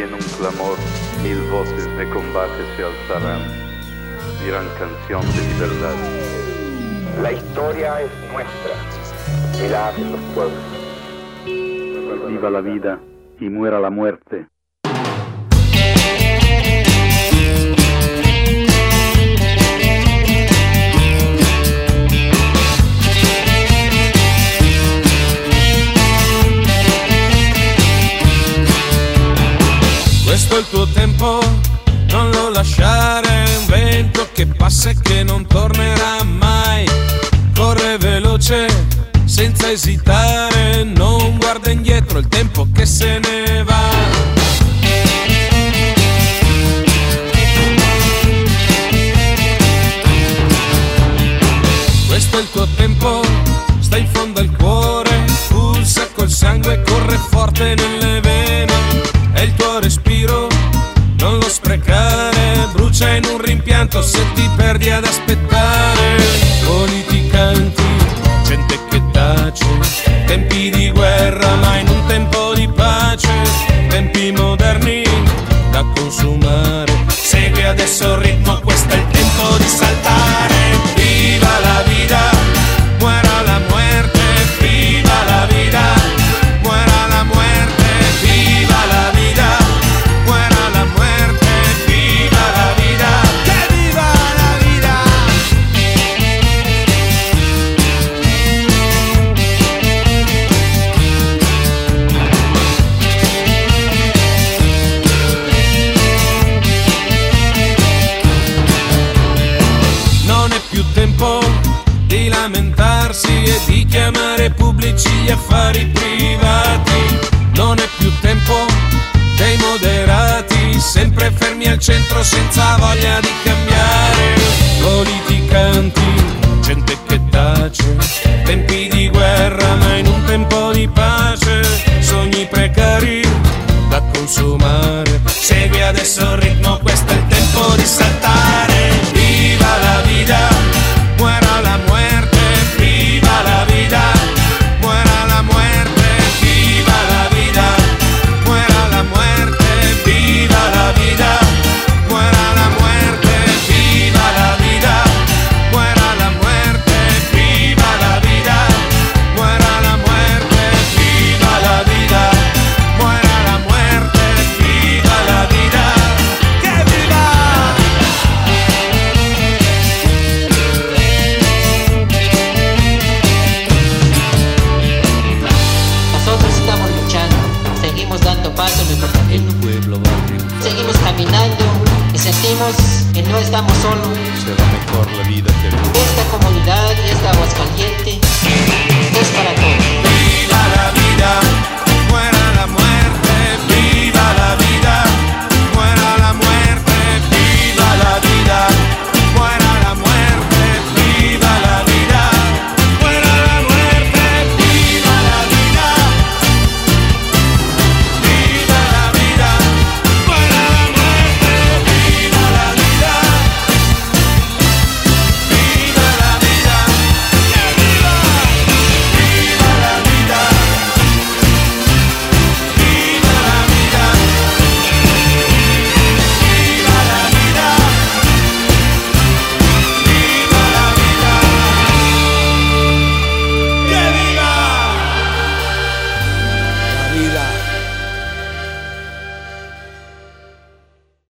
y en un clamor mil voces de combate se alzarán, dirán canción de libertad. La historia es nuestra, y la hacen los pueblos. Viva la vida y muera la muerte. Tempo, non lo lasciare, un vento che passa e che non tornerà mai. Corre veloce, senza esitare, non guarda indietro, il tempo che se ne va. Questo è il tuo tempo, sta in fondo al cuore, pulsa col sangue, corre forte nelle vene, brucia in un rimpianto se ti perdi ad aspettare. Politicanti, gente che tace, tempi di guerra lamentarsi e di chiamare pubblici gli affari privati. Non è più tempo dei moderati, sempre fermi al centro senza voglia di cambiare. Politicanti, Seguimos caminando y sentimos que no estamos solos. Será mejor la vida que Esta comunidad y esta Aguascaliente